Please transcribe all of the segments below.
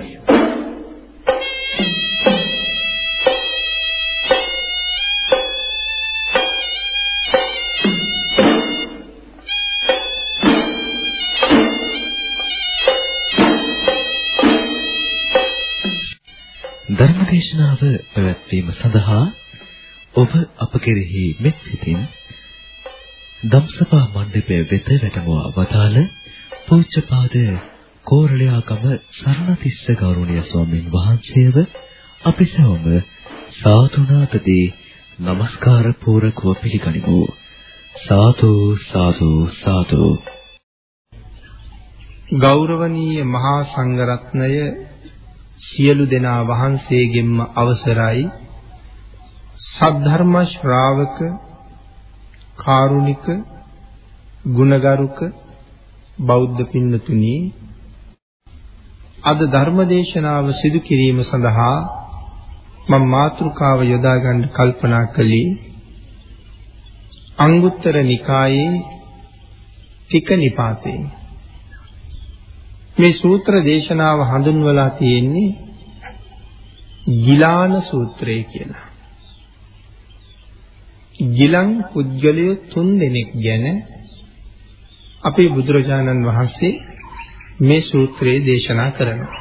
පෙරළුවයි. ධර්මදේශනාව පැවැත්වීම සඳහා ඔබ අප කෙරෙහි මෙත් සිතින් ධම්සභා මණ්ඩපය වෙත වැඩමවා වදාළ පූජ්‍යපාද කෝරළයාගම සරණතිස්ස ගෞරවනීය ස්වාමින් වහන්සේව අපි සැවොම සාතුනාතදී নমස්කාර පූරකව පිළිගනිමු. සාදු සාදු සාදු ගෞරවනීය මහා සංඝරත්නය සියලු දෙනා වහන්සේගෙන්ම අවසරයි. සද්ධර්ම ශ්‍රාවක කාරුණික ගුණගරුක බෞද්ධ පින්නතුනි අද ධර්මදේශනාව සිදු කිරීම සඳහා මම මාතෘකාව යොදා ගන්න කල්පනා කළේ අංගුත්තර නිකායේ තික නිපාතේ මේ සූත්‍ර දේශනාව හඳුන්වලා තියෙන්නේ ගිලාන සූත්‍රය කියලා. ගිලන් පුද්ගලය තුන් දෙනෙක් ගැන අපේ බුදුරජාණන් වහන්සේ මේ සූත්‍රයේ දේශනා කරනවා.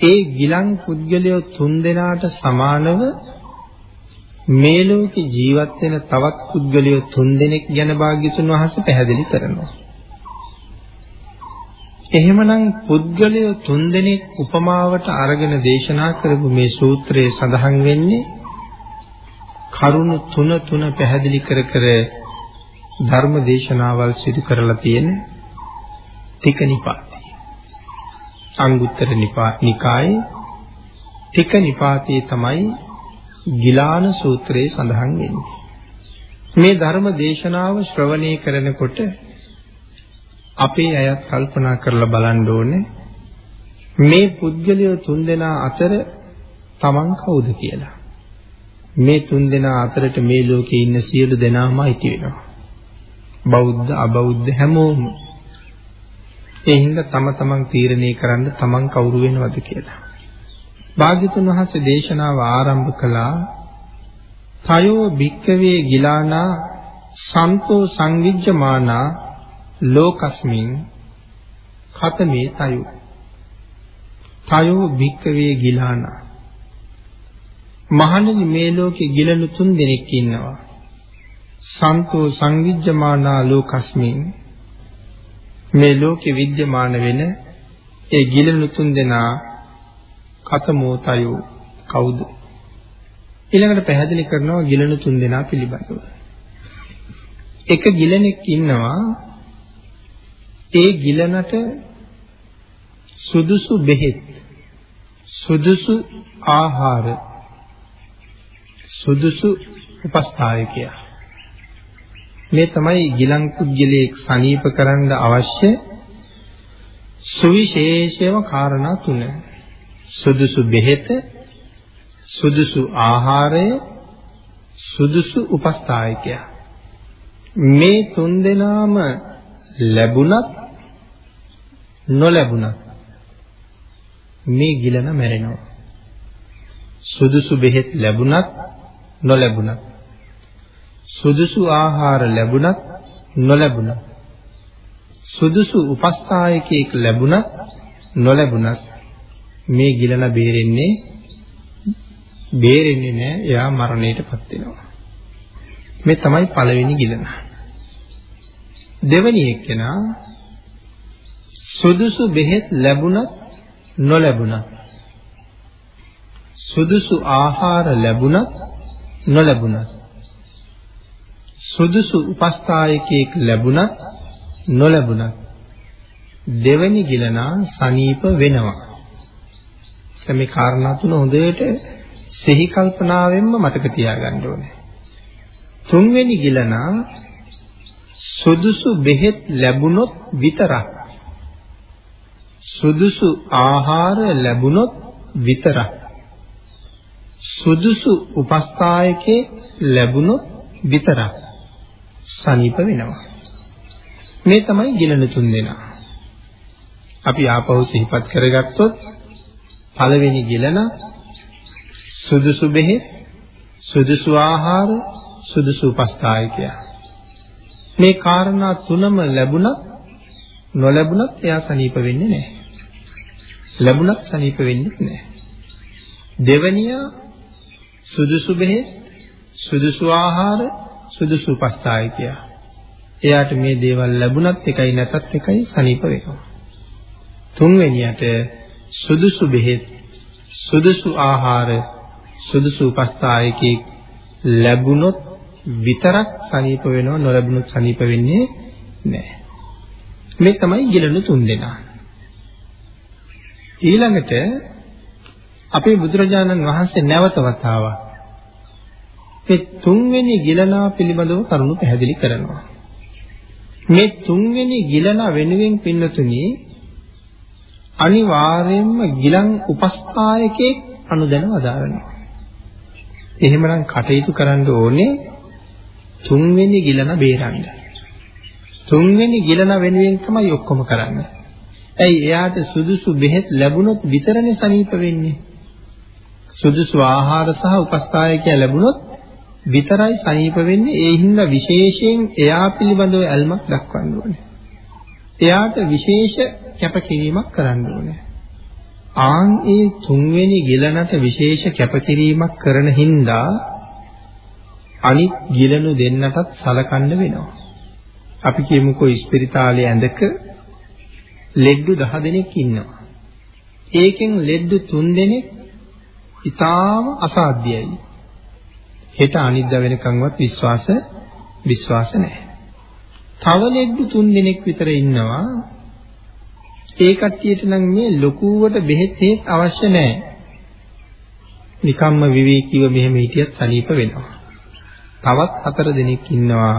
ඒ ගිලන් පුද්ගලය තුන් දෙනාට සමානව මේ ලෝකේ ජීවත් වෙන තවත් පුද්ගලයෝ තුන් දෙනෙක් ගැන භාග්‍යතුන් වහන්සේ පැහැදිලි කරනවා. එහෙමනම් පුද්ගලය තුන්දෙනෙක් උපමාවට අරගෙන දේශනා කරපු මේ සූත්‍රයේ සඳහන් වෙන්නේ කරුණු තුන තුන පැහැදිලි කර කර ධර්ම දේශනාවල් සිදු කරලා තියෙන තික නිපාතේ. අංගුත්තර නිකායේ තික නිපාතේ තමයි ගිලාන සූත්‍රයේ සඳහන් වෙන්නේ. මේ ධර්ම දේශනාව ශ්‍රවණය කරනකොට අපේ අයත් කල්පනා කරලා බලන්න ඕනේ මේ පුද්ගලයෝ තුන්දෙනා අතර තමන් කවුද කියලා. මේ තුන්දෙනා අතරට මේ ලෝකේ ඉන්න සියලු දෙනාම අයිති වෙනවා. බෞද්ධ අබෞද්ධ හැමෝම. ඒ හින්දා තම තමන් තීරණය කරන්න තමන් කවුරු වෙනවද කියලා. භාග්‍යතුන් වහන්සේ දේශනාව ආරම්භ කළා. තයෝ භික්කවේ ගිලානා සන්තෝ සංවිජ්ජමානා ලෝකස්මින් කතමේ තයු. තයෝ භික්කවේ ගිලානා. මහණනි මේ ලෝකේ ගිලනු තුන් දෙනෙක් ඉන්නවා. සන්තෝ සංවිජ්ජමානා ලෝකස්මින් මේ ලෝකේ විද්‍යමාන වෙන ඒ ගිලනු තුන් දෙනා කතමෝ තයෝ කවුද? ඊළඟට පැහැදිලි කරනවා ගිලනු තුන් දෙනා පිළිබඳව. එක ගිලනෙක් ඉන්නවා. ඒ ගිලනට සුදුසු බෙහෙත් සුදුසු ආහාර සුදුසු උපස්ථායකය. මේ තමයි ගිලන් පුද්ගලයෙක් සනීප කරන්න අවශ්‍ය සුවිශේෂම කාරණා තුන. සුදුසු බෙහෙත සුදුසු ආහාරය සුදුසු උපස්ථායකය. මේ තුන් දෙනාම ලැබුණත් නොලැබුණත් මේ ගිලන මැරෙනවා. සුදුසු බෙහෙත් ලැබුණත් නොලැබුණත්. සුදුසු ආහාර ලැබුණත් නොලැබුණත් සුදුසු උපස්ථායකයෙක් ලැබුණත් නොලැබුණත් මේ ගිලන බේරෙන්නේ බේරෙන්නේ නැහැ එයා මරණයටපත් වෙනවා. මේ තමයි පළවෙනි ගිලන. දෙවෙනි එක්කෙනා සුදුසු බෙහෙත් ලැබුණත් නොලැබුණත් සුදුසු ආහාර ලැබුණත් නොලැබුණත් සුදුසු උපස්ථායකයෙක් ලැබුණත් නොලැබුණත් දෙවැනි ගිලනා සනීප වෙනවා. මේ කාරණා තුන හොඳට සිහි කල්පනාවෙන්ම මතක තියාගන්න ඕනේ. තුන්වෙනි ගිලනා සුදුසු බෙහෙත් ලැබුණොත් විතරක් සුදුසු ආහාර ලැබුණොත් විතරක් සුදුසු උපස්ථායකේ ලැබුණොත් විතරක් සනීප වෙනවා. මේ තමයි ගිලන තුන් දෙනා. අපි ආපහු සිහිපත් කරගත්තොත් පළවෙනි ගිලන සුදුසු බෙහෙත් සුදුසු ආහාර සුදුසු උපස්ථායකය. මේ කාරණා තුනම ලැබුණත් නොලැබුණත් එයා සනීප වෙන්නේ නැහැ. ලැබුණත් සනීප වෙන්නේ නැහැ. දෙවනියා සුදුසු බෙහෙත් සුදුසු ආහාර සුදුසු උපස්ථායකය එයාට මේ දේවල් ලැබුණත් එකයි නැතත් එකයි සනීප වෙනවා තුන්වෙනියට සුදුසු බෙහෙත් සුදුසු ආහාර සුදුසු උපස්ථායකෙක් ලැබුණොත් විතරක් සනීප වෙනව නොලැබුණොත් සනීප වෙන්නේ නැහැ. මේ තමයි ගිලණු තුන් දෙනා. ඊළඟට අපේ බුදුරජාණන් වහන්සේ නැවත වතාවක් මේ තුන්වෙනි ගිලනා පිළිබඳව කරුණු පැහැදිලි කරනවා. මේ තුන්වෙනි ගිලනා වෙනුවෙන් පින්නතුනි අනිවාර්යයෙන්ම ගිලන් උපස්ථායකෙක් අනුදැන වදාරනවා. එහෙමනම් කටයුතු කරන්න ඕනේ තුන්වෙනි ගිලන බේරන්න. තුන්වෙනි ගිලන වෙනුවෙන් තමයි ඔක්කොම කරන්නේ. ඇයි එයාට සුදුසු බෙහෙත් ලැබුණොත් විතරනේ සනීප වෙන්නේ. සුදුසු ආහාර සහ උපස්ථායකය ලැබුණොත් විතරයි සනීප වෙන්නේ. ඒ හින්දා විශේෂයෙන් එයා පිළිබඳව ඇල්මක් දක්වන්න ඕනේ. එයාට විශේෂ කැපකිරීමක් කරන්න ඕනේ. ආන් ඒ තුන්වෙනි ගිලනට විශේෂ කැපකිරීමක් කරන හින්දා අනිත් ගිලනු දෙන්නටත් සලකන්න වෙනවා. අපි කියමුකෝ ඉස්පිරිතාලේ ඇඳක ලෙඩ්ඩු 10 දෙනෙක් ඉන්නවා. ඒකෙන් ලෙඩ්ඩු 3 දෙනෙක් ඊටාම අසාධ්‍යයි. හෙට අනිද්දා වෙනකන්වත් විශ්වාස විශ්වාස නැහැ. තව ලෙඩ්ඩු 3 දෙනෙක් විතර ඉන්නවා ඒ කට්ටියට නම් මේ ලොකුවට බෙහෙත් හේත් අවශ්‍ය නැහැ. නිකම්ම විවේකීව මෙහෙම හිටියත් සනීප වෙනවා. තවත් හතර දෙනෙක් ඉන්නවා.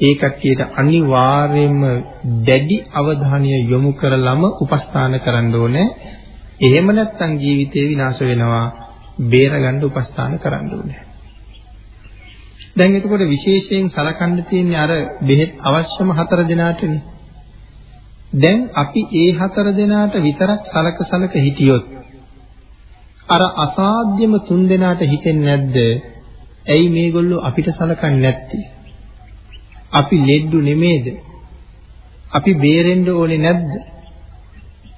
ඒ කට්ටියට අනිවාර්යයෙන්ම දැඩි අවධානය යොමු කරලම උපස්ථාන කරන්න ඕනේ. එහෙම නැත්නම් ජීවිතේ විනාශ වෙනවා. බේරගන්න උපස්ථාන කරන්න ඕනේ. දැන් එතකොට විශේෂයෙන් සලකන්න තියෙන්නේ අර බෙහෙත් අවශ්‍යම හතර දෙනාටනේ. දැන් අපි ඒ හතර දෙනාට විතරක් සලක සලක හිටියොත් අර අසාධ්‍යම තුන් දෙනාට හිතෙන්නේ නැද්ද? ඇයි මේගොල්ලෝ අපිට සලකන්නේ නැත්තේ? අපි ලෙඩ්ඩු නෙමේද? අපි බේරෙන්න ඕනේ නැද්ද?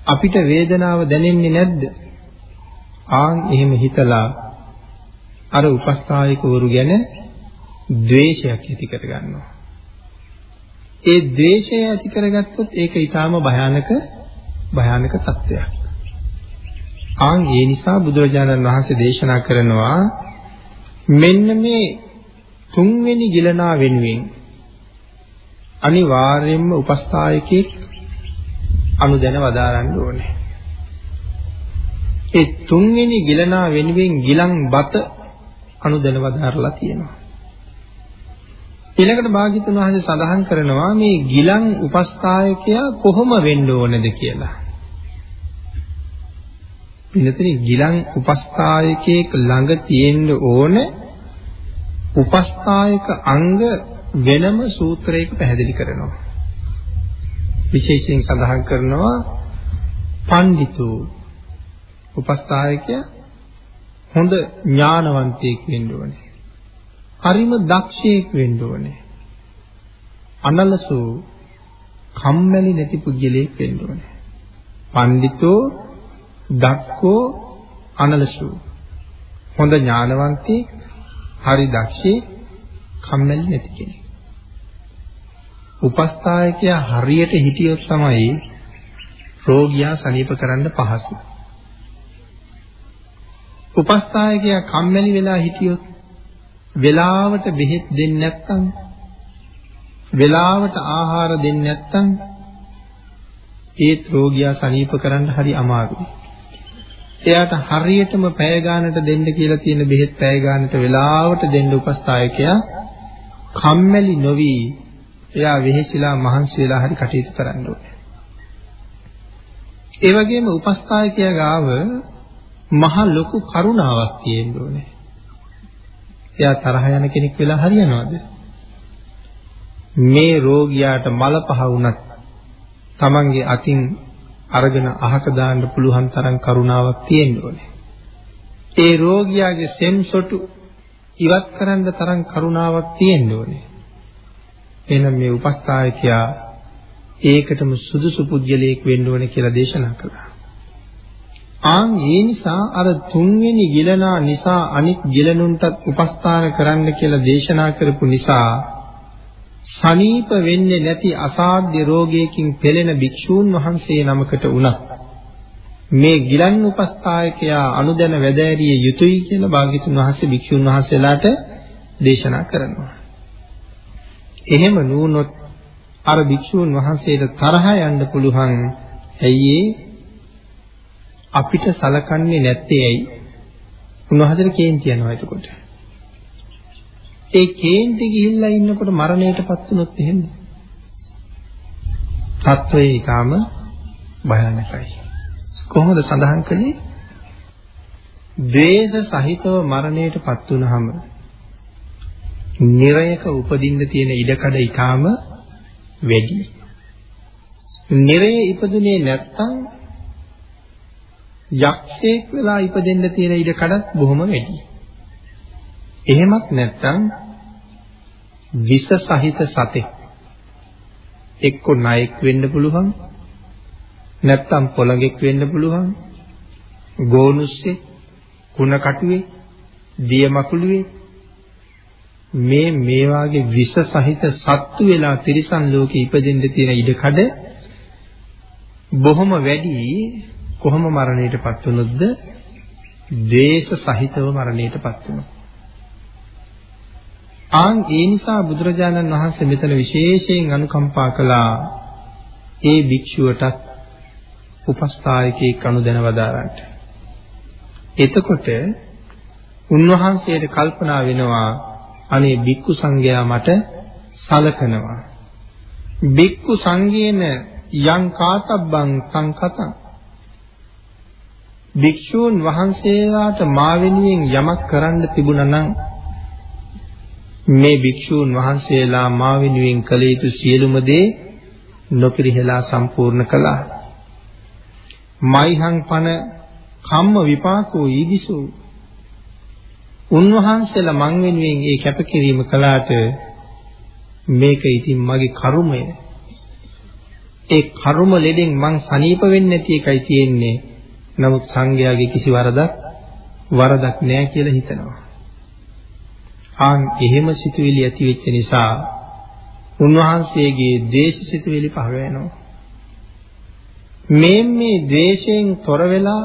අපිට වේදනාව දැනෙන්නේ නැද්ද? ආන් එහෙම හිතලා අර උපස්ථායකවරු ගැන ද්වේෂයක් ඇති කරගන්නවා. ඒ ද්වේෂය ඇති කරගත්තොත් ඒක ඊටාම භයානක භයානක තත්ත්වයක්. ආන් ඒ නිසා බුදුරජාණන් වහන්සේ දේශනා කරනවා මෙන්න මේ තුන්වෙනි ගිලනා වෙනුවෙන් අනිවාර්යයෙන්ම උපස්ථායකෙක් අනුදැන වදාරන්න ඕනේ. ඒ තුන්වෙනි ගිලනා වෙනුවෙන් ගිලන් බත අනුදැන වදාරලා තියෙනවා. ඊළඟට භාග්‍යතුන් වහන්සේ සඳහන් කරනවා මේ ගිලන් උපස්ථායකයා කොහොම වෙන්න ඕනද කියලා. පින්නතේ ගිලන් උපස්ථායකයෙක් ළඟ තියෙන්න ඕන උපස්ථායක අංග වෙනම සූත්‍රයක පැහැදිලි කරනවා. විශේෂයෙන් සඳහන් කරනවා පඬිතු උපස්ථායකයා හොඳ ඥානවන්තයෙක් වෙන්න ඕනේ. හරිම දක්ෂයෙක් වෙන්න ඕනේ. අනලසු කම්මැලි නැති පුද්ගලයෙක් වෙන්න ඕනේ. පඬිතෝ දක්කෝ අනලසු හොඳ ඥානවන්තයෙක් හරි දක්ෂයෙක් කම්මැලි නැති කෙනෙක්. උපස්ථායකයා හරියට හිටියොත් තමයි රෝගියා සනීප කරන්න පහසු. උපස්ථායකයා කම්මැලි වෙලා හිටියොත් වෙලාවට බෙහෙත් දෙන්නේ නැත්නම් වෙලාවට ආහාර දෙන්නේ නැත්නම් ඒත් රෝගියා සනීප කරන්න හරි අමාරුයි. එයාට හරියටම පැය ගානට දෙන්න කියලා තියෙන බෙහෙත් පැය ගානට වෙලාවට දෙන්න උපස්ථායකයා කම්මැලි නොවි එයා වෙහෙසිලා මහන්සි වෙලා හරි කටයුතු කරන්න ඕනේ. ඒ වගේම උපස්ථායකයා ගාව මහ ලොකු කරුණාවක් තියෙන්න ඕනේ. එයා තරහ යන කෙනෙක් වෙලා හරියනවද? මේ රෝගියාට මල පහ වුණත් Tamange අතින් අරගෙන අහක දාන්න පුළුවන් තරම් කරුණාවක් තියෙන්න ඕනේ. ඒ රෝගියාගේ සෙන්සොටු ඉවත් කරන්න තරම් කරුණාවක් තියෙන්න ඕනේ. එහෙනම් මේ උපස්ථායකයා ඒකටම සුදුසු පුජ්‍යලයක් වෙන්න ඕනේ කියලා දේශනා කළා. ආන් ඒ නිසා අර තුන්වෙනි ගිලනා නිසා අනිත් ගිලනුන්ටත් උපස්ථාන කරන්න කියලා දේශනා කරපු නිසා සනීප වෙන්නේ නැති අසාධ්‍ය රෝගයකින් පෙළෙන භික්ෂූන් වහන්සේ නමකට වුණත් මේ ගිලන් උපස්ථායකයා අනුදැන වැදෑරිය යුතුයි කියලා භාග්‍යතුන් වහන්සේ භික්ෂූන් වහන්සේලාට දේශනා කරනවා. එහෙම නුනොත් අර භික්ෂූන් වහන්සේට තරහ යන්න පුළුවන්. ඇයි අපිට සලකන්නේ නැත්තේ ඇයි? උන්වහන්සේට කේන්ති යනවා එතකොට. ඒ කේන්ති ගිහිල්ලා ඉන්නකොට මරණයටපත් වුණොත් එහෙම. තත්වය ඊටාම භයානකයි. කොහොමද සඳහන් කළේ? ද්වේෂ සහිතව මරණයටපත් වුනහම නිරයක උපදින්න තියෙන ඉඩකඩ ඊටාම වැඩි. නිරයේ ඉපදුනේ නැත්තම් යක්ෂයෙක් වෙලා ඉපදෙන්න තියෙන ඉඩ කඩත් බොහොම වැඩි. එහෙමත් නැත්නම් විස සහිත සතෙක් එක්ක නයෙක් වෙන්න පුළුවන් නැත්නම් පොළඟෙක් වෙන්න පුළුවන් ගෝනුස්සේ කුණ කටුවේ දිය මකුළුවේ මේ මේ වාගේ විස සහිත සත්තු වෙලා තිරිසන් ලෝකෙ ඉපදෙන්න තියෙන ඉඩ කඩ බොහොම වැඩි කොහොම මරණයටපත් වුණොත්ද? දේශ සහිතව මරණයටපත් වුණොත්. ආන් ඒ නිසා බුදුරජාණන් වහන්සේ මෙතන විශේෂයෙන් අනුකම්පා කළා ඒ භික්ෂුවටත් උපස්ථායකයෙක් අනුදැන වදාරන්නට. එතකොට උන්වහන්සේට කල්පනා වෙනවා අනේ භික්ඛු සංඝයා මට සලකනවා. භික්ඛු සංඝේන යං කාතබ්බං සංකතං භික්ෂූන් වහන්සේලාට මා වෙනුවෙන් යමක් කරන්න තිබුණා නම් මේ භික්ෂූන් වහන්සේලා මා වෙනුවෙන් කළ යුතු සියලුම දේ නොපිරිහෙලා සම්පූර්ණ කළා. මයිහං පන කම්ම විපාකෝ ඊදිසු උන්වහන්සේලා මං වෙනුවෙන් ඒ කැපකිරීම කළාට මේක ඉතින් මගේ කර්මය. ඒ කර්ම ලෙඩෙන් මං සනීප වෙන්නේ නැති එකයි තියෙන්නේ. නමුත් සංඝයාගේ කිසි වරදක් වරදක් නෑ කියලා හිතනවා. ආන් එහෙම සිතුවිලි ඇති වෙච්ච නිසා උන්වහන්සේගේ ද්වේෂ සිතුවිලි පහ වෙනවා. මේ මේ ද්වේෂයෙන් තොර වෙලා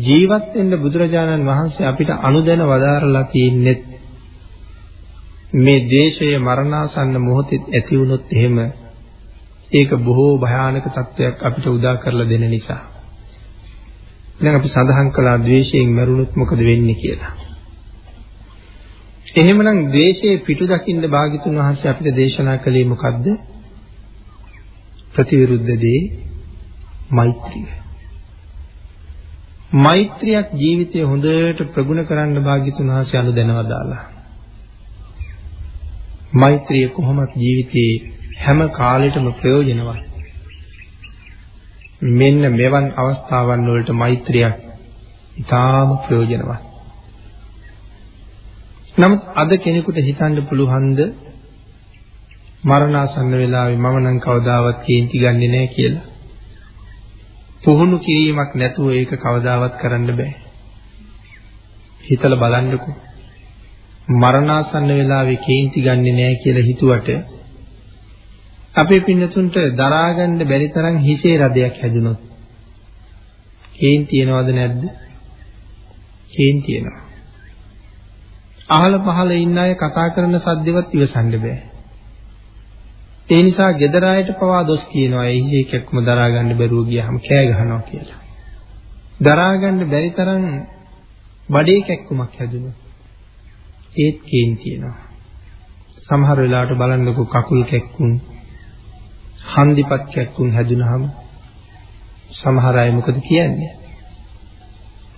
ජීවත් වෙන්න බුදුරජාණන් වහන්සේ අපිට අනුදැන වදාරලා තියෙන්නේ මේ ද්වේෂය මරණාසන්න මොහොතේ ඇති වුණොත් එහෙම ඒක බොහෝ භයානක තත්වයක් අපිට උදා කරලා දෙන නිසා දැන් අපි සඳහන් කළා ද්වේෂයෙන් මරුණොත් මොකද වෙන්නේ කියලා. එහෙමනම් ද්වේෂයේ පිටු දකින්න භාග්‍යතුන් වහන්සේ අපිට දේශනා කළේ මොකද්ද? ප්‍රතිවිරුද්ධ දේ මෛත්‍රිය. මෛත්‍රියක් ජීවිතය හොඳට ප්‍රගුණ කරන්න භාග්‍යතුන් වහන්සේ අනුදැනවා දාලා. මෛත්‍රිය කොහොමත් ජීවිතේ හැම කාලෙටම ප්‍රයෝජනවත්. මෙන්න මෙවන් අවස්ථාවන් වලට මෛත්‍රියක් ඉතාම ප්‍රයෝජනවත්. නමුත් අද කෙනෙකුට හිතන්න පුළුවන්ද මරණාසන්න වෙලාවේ මම නම් කවදාවත් කේන්ති ගන්නෙ නෑ කියලා. පුහුණු කිරීමක් නැතුව ඒක කවදාවත් කරන්න බෑ. හිතලා බලන්නකෝ. මරණාසන්න වෙලාවේ කේන්ති ගන්නෙ නෑ කියලා හිතුවට අපේ පින්නතුන්ට දරා ගන්න බැරි තරම් හිසේ රදයක් හැදුනොත් කේන් තියනවද නැද්ද? කේන් තියනවා. අහල පහල ඉන්න අය කතා කරන සද්දෙවත් ඉවසන්න බෑ. ඒ නිසා gedara ayට පවා දොස් කියනවා ඒ හිසේ කැක්කම දරා ගන්න බැරුව ගියාම කෑ ගහනවා කියලා. දරා ගන්න බැරි තරම් බඩේ කැක්කුමක් හැදුනොත් ඒත් කේන් තියනවා. සමහර වෙලාවට බලන්නකො කකුල් කැක්කුම් හන්දිපත් කැක්කුම් හැදුනහම සමහර අය මොකද කියන්නේ?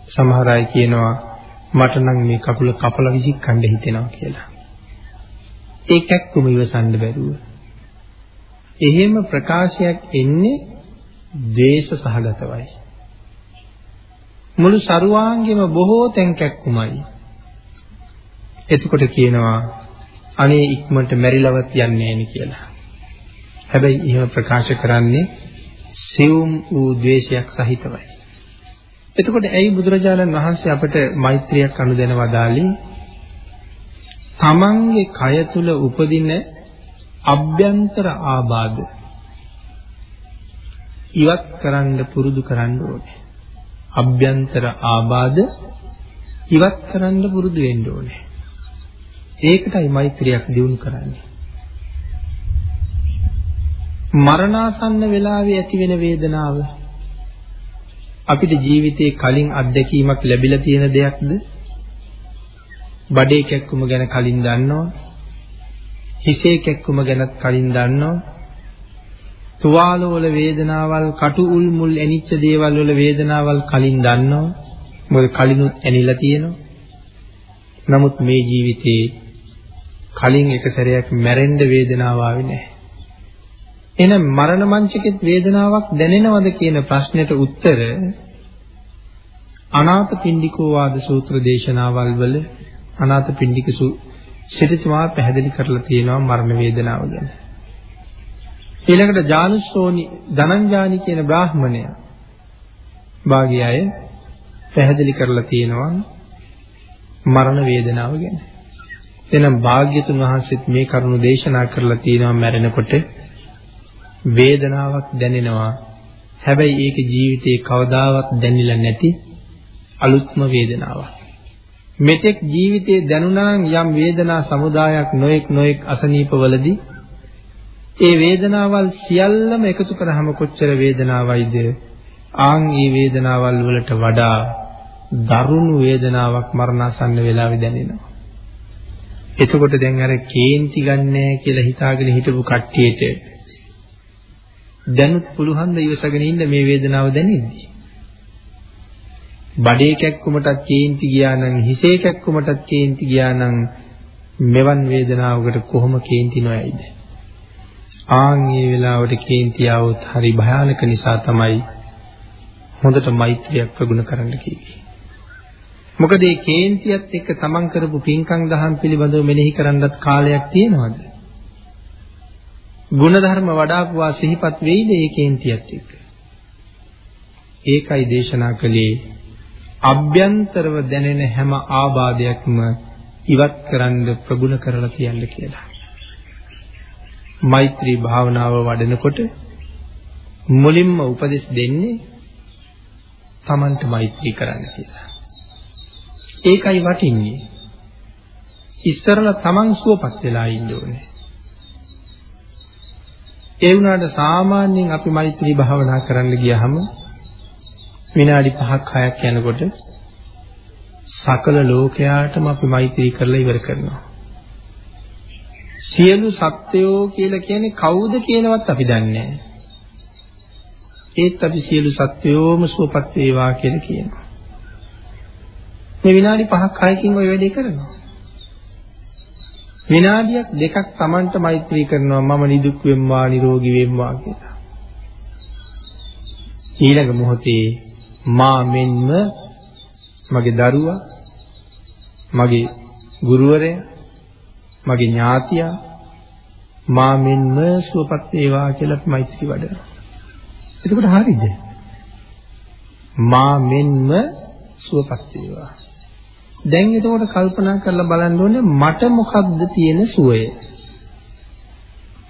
සමහර අය කියනවා මට නම් මේ කකුල කපලා විසිකන්න හිතෙනවා කියලා. ඒ කැක්කුම ඉවසන්න බැරුව. එහෙම ප්‍රකාශයක් එන්නේ ද්වේෂ සහගතවයි. මුළු ਸਰවාංගෙම බොහෝ තැන් කැක්කුමයි. එතකොට කියනවා අනේ ඉක්මනට මැරිලවත් යන්නේ නැණි කියලා. හැබැයි එහෙම ප්‍රකාශ කරන්නේ සිවුම් වූ ද්වේෂයක් සහිතවයි. එතකොට ඇයි බුදුරජාණන් වහන්සේ අපට මෛත්‍රියක් අනුදැන වදාළේ? තමන්ගේ කය තුල උපදින අභ්‍යන්තර ආබාධ ඉවත් කරන්න පුරුදු කරන්න ඕනේ. අභ්‍යන්තර ආබාධ ඉවත් කරන්න පුරුදු වෙන්න ඕනේ. ඒකටයි මෛත්‍රියක් දියුණු කරන්නේ. මරණාසන්න වෙලාවේ ඇති වෙන වේදනාව අපිට ජීවිතේ කලින් අත්දැකීමක් ලැබිලා තියෙන දෙයක්ද? බඩේ කැක්කුම ගැන කලින් දන්නව. හිසේ කැක්කුම ගැනත් කලින් දන්නව. තුවාල වල වේදනාවල්, කටු උල් මුල් ඇනිච්ච දේවල් වල වේදනාවල් කලින් දන්නව. මොකද කලිනුත් ඇනිලා තියෙනවා. නමුත් මේ ජීවිතේ කලින් එක සැරයක් මැරෙන්න වේදනාව ආවේ නැහැ. එහෙනම් මරණ මංචකෙත් වේදනාවක් දැනෙනවද කියන ප්‍රශ්නෙට උත්තර අනාථ පින්ඩිකෝ වාද සූත්‍ර දේශනාවල් වල අනාථ පින්ඩික සිටුතුමා පැහැදිලි කරලා තියෙනවා මරණ වේදනාව ගැන. ඊළඟට ජානුස්සෝනි ධනංජානි කියන බ්‍රාහ්මණය භාගියය පැහැදිලි කරලා තියෙනවා මරණ වේදනාව ගැන. එනම් භාග්‍යතුන් වහන්සේත් මේ කරුණු දේශනා කරලා තියෙනවා මැරෙනකොට වේදනාවක් දැනෙනවා. හැබැයි ඒක ජීවිතේ කවදාවත් දැනෙලා නැති අලුත්ම වේදනාවක්. මෙතෙක් ජීවිතේ දැනුණා නම් යම් වේදනා සමුදායක් නොඑක් නොඑක් අසනීපවලදී ඒ වේදනාවල් සියල්ලම එකතු කරාම කොච්චර වේදනාවයිද ආන් මේ වේදනාවල් වලට වඩා දරුණු වේදනාවක් මරණාසන්න වෙලාවේ දැනෙනවා. එතකොට දැන් අර කේන්ති ගන්නෑ කියලා හිතාගෙන හිටපු කට්ටියට දැනුත් පුළුවන් ද ඉවසගෙන ඉන්න මේ වේදනාව දැනෙද්දි. බඩේ කැක්කුමටත් කේන්ති ගියා නම් හිසේ කැක්කුමටත් කේන්ති ගියා නම් මෙවන් වේදනාවකට කොහොම කේන්ති නොයයිද? ආන් මේ වෙලාවට කේන්ති આવොත් හරි භයානක නිසා තමයි හොඳට මෛත්‍රියක් ප්‍රගුණ කරන්න කිව්වේ. මොකද මේ කේන්තියත් එක්ක තමන් කරපු පින්කම් දහම් පිළිබඳව මෙනෙහි කරන්නත් කාලයක් තියෙනවද? ಗುಣධර්ම වඩාපුවා සිහිපත් වෙයිද ඒ කේන්තියත් එක්ක? ඒකයි දේශනා කළේ අභ්‍යන්තරව දැනෙන හැම ආබාධයක්ම ඉවත් කරන්න ප්‍රගුණ කරලා තියන්න කියලා. මෛත්‍රී භාවනාව වඩනකොට මුලින්ම උපදෙස් දෙන්නේ Tamanට මෛත්‍රී කරන්න කියලා. ඒකයි වටින්නේ. ඉස්සරලා Taman සුවපත් වෙලා ඉන්න ඕනේ. ඒ වුණාට සාමාන්‍යයෙන් අපි මෛත්‍රී භාවනා කරන්න ගියහම විනාඩි 5ක් 6ක් යනකොට සකල ලෝකයාටම අපි මෛත්‍රී කරලා ඉවර කරනවා. සියලු සත්වයෝ කියලා කියන්නේ කවුද කියලාවත් අපි දන්නේ නැහැ. ඒත් අපි සියලු සත්වයෝම සුවපත් වේවා කියලා කියනවා. මේ විනාඩි 5ක් 6කින් ওই වැඩේ කරනවා. විනාඩියක් දෙකක් Tamanට මෛත්‍රී කරනවා මම නිදුක් වෙම්වා නිරෝගී වෙම්වා කියලා. ඊළඟ මොහොතේ මා මෙන්ම මගේ දරුවා මගේ ගුරුවරයා මගේ ඥාතියා මා මෙන්ම සුවපත් වේවා කියලා මෛත්‍රී වඩනවා. එතකොට හරියද? මා මෙන්ම සුවපත් වේවා. දැන් එතකොට කල්පනා කරලා බලන්න ඕනේ මට මොකක්ද තියෙන සුවය?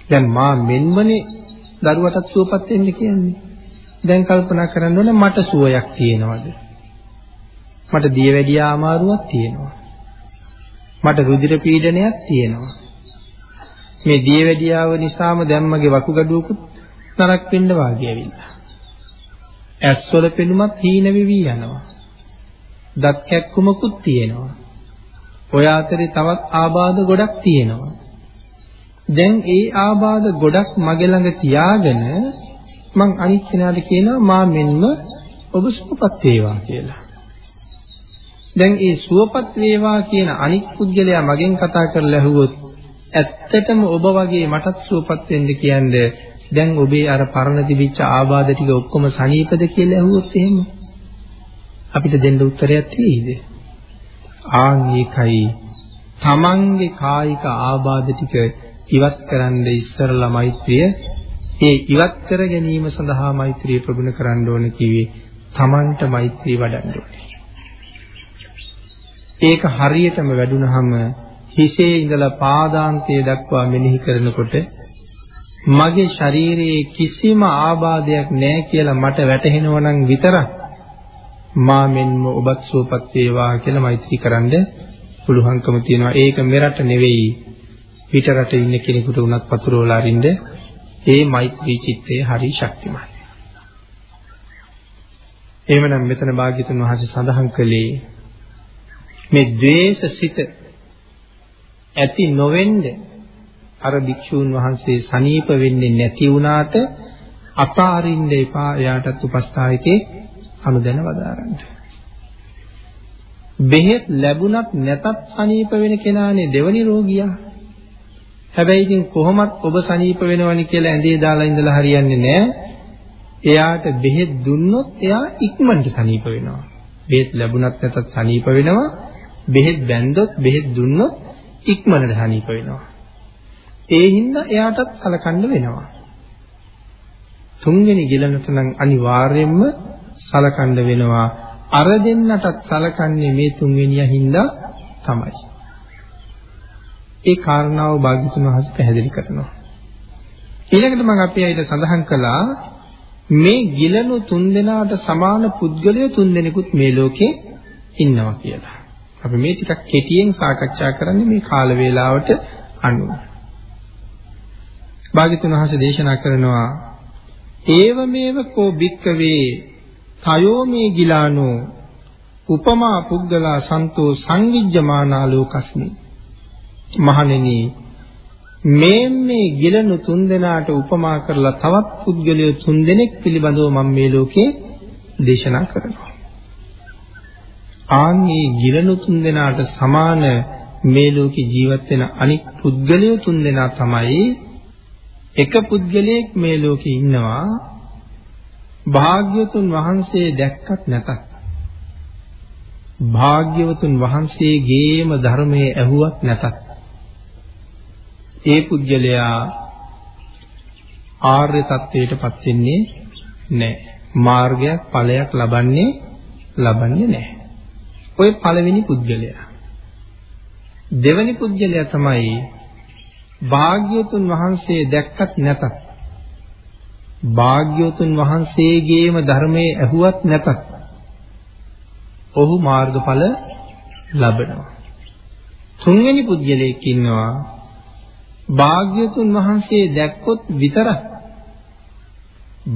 දැන් මා මෙන්මනේ දරුවටත් සුවපත් වෙන්න කියන්නේ. දැන් කල්පනා කරන්න ඕනේ මට සුවයක් තියෙනවද? මට දියවැඩියා අමාරුවක් තියෙනවා. මට රුධිර පීඩනයක් තියෙනවා. මේ දියවැඩියාව නිසාම දැන් මගේ වකුගඩුවකුත් නරක් වෙන්න වාගේ ඇවිල්ලා. ඇස්වල පෙනුමත් හීන වෙවි යනවා. දත් කැක්කුමකුත් තියෙනවා. ඔය අතරේ තවත් ආබාධ ගොඩක් තියෙනවා. දැන් ඒ ආබාධ ගොඩක් මගේ ළඟ තියාගෙන මං අනිත් කෙනාට කියනවා මා මෙන්ම ඔබ සුවපත් වේවා කියලා. දැන් ඒ සුවපත් වේවා කියන අනික් පුද්ගලයා මගෙන් කතා කරලා ඇහුවොත් ඇත්තටම ඔබ වගේ මටත් සුවපත් වෙන්න කියන්නේ දැන් ඔබේ අර පරණ තිබිච්ච ආබාධ ටික ඔක්කොම සනීපද කියලා ඇහුවොත් එහෙම අපිට දෙන්න උත්තරයක් තියෙයිද? ආන් ඒකයි තමන්ගේ කායික ආබාධ ටික ඉවත් කරන්න ඉස්සරලා මෛත්‍රිය ඒ ඉවත් කර ගැනීම සඳහා මෛත්‍රිය ප්‍රගුණ කරන්න ඕන කිව්වේ තමන්ට මෛත්‍රිය වඩන්න ඕනේ. ඒක හරියටම වැඩුණහම හිසේ ඉඳලා පාදාන්තය දක්වා මෙනෙහි කරනකොට මගේ ශරීරයේ කිසිම ආබාධයක් නැහැ කියලා මට වැටහෙනවා නම් විතරක් මා මෙන්ම ඔබත් සුවපත් වේවා කියලා මෛත්‍රී කරන්න පුළුවන්කම තියෙනවා. ඒක මෙරට නෙවෙයි පිට රට ඉන්න කෙනෙකුට උනත් පතුරවලා අරින්න ඒ මෛත්‍රී චිත්තය හරි ශක්තිමත්. එහෙමනම් මෙතන භාග්‍යතුන් වහන්සේ සඳහන් කළේ මේ ද්වේෂසිත ඇති නොවෙන්න අර භික්ෂූන් වහන්සේ සනීප වෙන්නේ නැති වුණාට අපාරින්න එපා එයාටත් උපස්ථායකේ අනුදැන වදාරන්න. බෙහෙත් ලැබුණත් නැතත් සනීප වෙන කෙනානේ දෙවනි රෝගියා. හැබැයි ඉතින් කොහොමත් ඔබ සනීප වෙනවනි කියලා ඇඳේ දාලා ඉඳලා හරියන්නේ නැහැ. එයාට බෙහෙත් දුන්නොත් එයා ඉක්මනට සනීප වෙනවා. බෙහෙත් ලැබුණත් නැතත් සනීප වෙනවා. බෙහෙත් බැන්දොත් බෙහෙත් දුන්නොත් ඉක්මනට සනීප වෙනවා. ඒ හින්දා එයාටත් සලකන්න වෙනවා. තුන්වෙනි ගිලනට නම් අනිවාර්යයෙන්ම සලකන්න වෙනවා. අර දෙන්නටත් සලකන්නේ මේ තුන්වෙනියා හින්දා තමයි. ඒ කාරණාව භාග්‍යතුන් වහන්සේ පැහැදිලි කරනවා. ඊළඟට මම අපි අයිට සඳහන් කළා මේ ගිලනු තුන්දෙනාට සමාන පුද්ගලයෝ තුන්දෙනෙකුත් මේ ලෝකේ ඉන්නවා කියලා. අපි මේ ටිකක් කෙටියෙන් සාකච්ඡා කරන්නේ මේ කාල වේලාවට අනුව. භාග්‍යතුන් වහන්සේ දේශනා කරනවා ඒව මේව කෝ භික්කවේ තයෝ මේ ගිලානෝ උපමා පුද්ගලා සන්තෝ සංවිජ්ජමානා ලෝකස්මි මහණෙනි මේ මේ ගිලනු තුන් දෙනාට උපමා කරලා තවත් පුද්ගලයෝ තුන් දෙනෙක් පිළිබඳව මම මේ ලෝකේ දේශනා කරනවා. ආන්ගේ ගිලනු තුන් දෙනාට සමාන මේ ලෝකේ ජීවත් වෙන අනික් පුද්ගලයෝ තුන් දෙනා තමයි එක පුද්ගලයෙක් මේ ලෝකේ ඉන්නවා. භාග්‍යවතුන් වහන්සේ දැක්කත් නැතත් භාග්‍යවතුන් වහන්සේගේම ධර්මයේ ඇහුවත් නැතත් ඒ පුද්ගලයා ආර්ය තත්වයටපත් වෙන්නේ නැහැ. මාර්ගයක් ඵලයක් ලබන්නේ ලබන්නේ නැහැ. ඔය පළවෙනි පුද්ගලයා. දෙවෙනි පුද්ගලයා තමයි භාග්‍යවතුන් වහන්සේ දැක්කත් නැතත් භාග්‍යවතුන් වහන්සේගේම ධර්මයේ ඇහුවත් නැතත් ඔහු මාර්ගඵල ලබනවා. තුන්වෙනි පුද්ගලයෙක් ඉන්නවා භාග්‍යවතුන් වහන්සේ දැක්කොත් විතරක්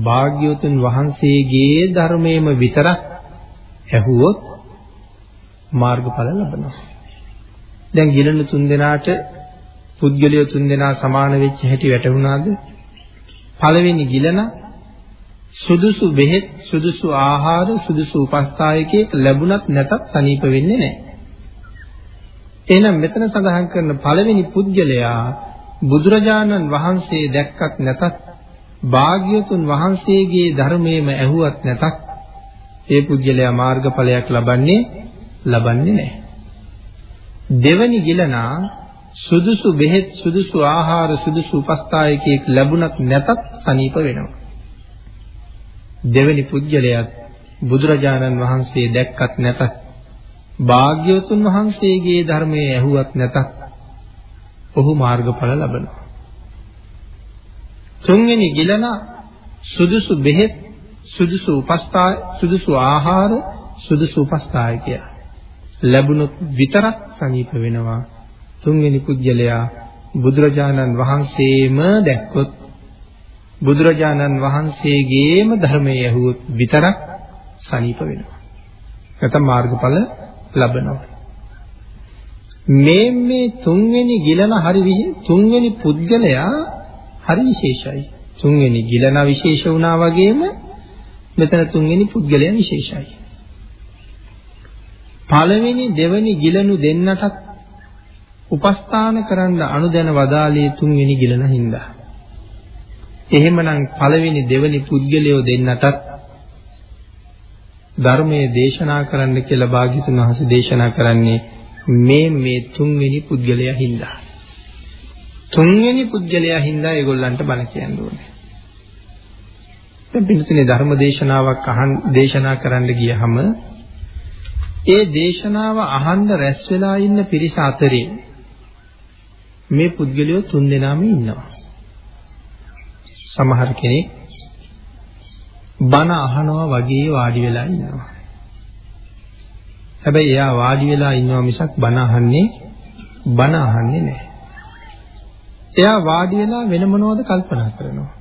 භාග්‍යවතුන් වහන්සේගේ ධර්මයේම විතරක් ඇහුවොත් මාර්ගඵල ලබනවා. දැන් ගිලන තුන් දෙනාට පුද්ගලයෝ තුන් දෙනා සමාන වෙච්ච හැටි වැටහුණාද? පළවෙනි ගිලන සුදුසු බෙහෙත්, සුදුසු ආහාර, සුදුසු උපස්ථායකයෙක් ලැබුණත් නැතත් සනීප වෙන්නේ නැහැ. එහෙනම් මෙතන සඳහන් කරන පළවෙනි පුද්ගලයා බුදුරජාණන් වහන්සේ දැක්කත් නැතත් භාග්‍යතුන් වහන්සේගේ ධර්මයේම ඇහුවත් නැතත් ඒ පුද්ගලයා මාර්ගඵලයක් ලබන්නේ ලබන්නේ නැහැ. දෙවනි ගිලනා සුදුසු බෙහෙත් සුදුසු ආහාර සුදුසු උපස්ථායකයෙක් ලැබුණත් නැතත් සනීප වෙනවා. දෙවැනි පුජ්‍යලයක් බුදුරජාණන් වහන්සේ දැක්කත් නැතත් භාග්‍යවතුන් වහන්සේගේ ධර්මයේ ඇහුවත් නැතත් ඔහු මාර්ගඵල ලබනවා. තුන්වෙනි ගිලන සුදුසු බෙහෙත් සුදුසු උපස්ථාය සුදුසු ආහාර සුදුසු උපස්ථායකය ලැබුණොත් විතරක් සනීප වෙනවා තුන්වෙනි පුජ්‍යලයා බුදුරජාණන් වහන්සේම දැක්කොත් බුදුරජාණන් වහන්සේගේම ධර්මයේ ඇහුවොත් විතරක් සනීප වෙනවා. නැත්නම් මාර්ගඵල ලබනවා. මේ මේ තුන්වෙනි ගිලන හරි තුන්වෙනි පුද්ගලයා හරි විශේෂයි. තුන්වෙනි ගිලන විශේෂ වුණා වගේම මෙතන තුන්වෙනි පුද්ගලයා විශේෂයි. පළවෙනි දෙවෙනි ගිලනු දෙන්නටත් උපස්ථාන කරන්න අනුදැන වදාළේ තුන්වෙනි ගිලන හින්දා. එහෙමනම් පළවෙනි දෙවෙනි පුද්ගලයෝ දෙන්නටත් ධර්මයේ දේශනා කරන්න කියලා භාග්‍යතුන් වහන්සේ දේශනා කරන්නේ මේ මේ තුන්වෙනි පුද්ගලයා හින්දා. තුන්වෙනි පුද්ගලයා හින්දා ඒගොල්ලන්ට බණ කියන්න ඕනේ. දැන් පිළිතුනේ ධර්ම දේශනාවක් අහන් දේශනා කරන්න ගියහම ඒ දේශනාව අහන්න රැස් වෙලා ඉන්න පිරිස අතරේ මේ පුද්ගලයෝ තුන් දෙනාම ඉන්නවා. සමහර කෙනෙක් බණ අහනවා වගේ වාඩි වෙලා ඉන්නවා. හැබැයි එයා වාඩි වෙලා ඉන්නවා මිසක් බණ අහන්නේ බණ අහන්නේ නැහැ. එයා වාඩි වෙලා වෙන මොනවද කල්පනා කරනවා.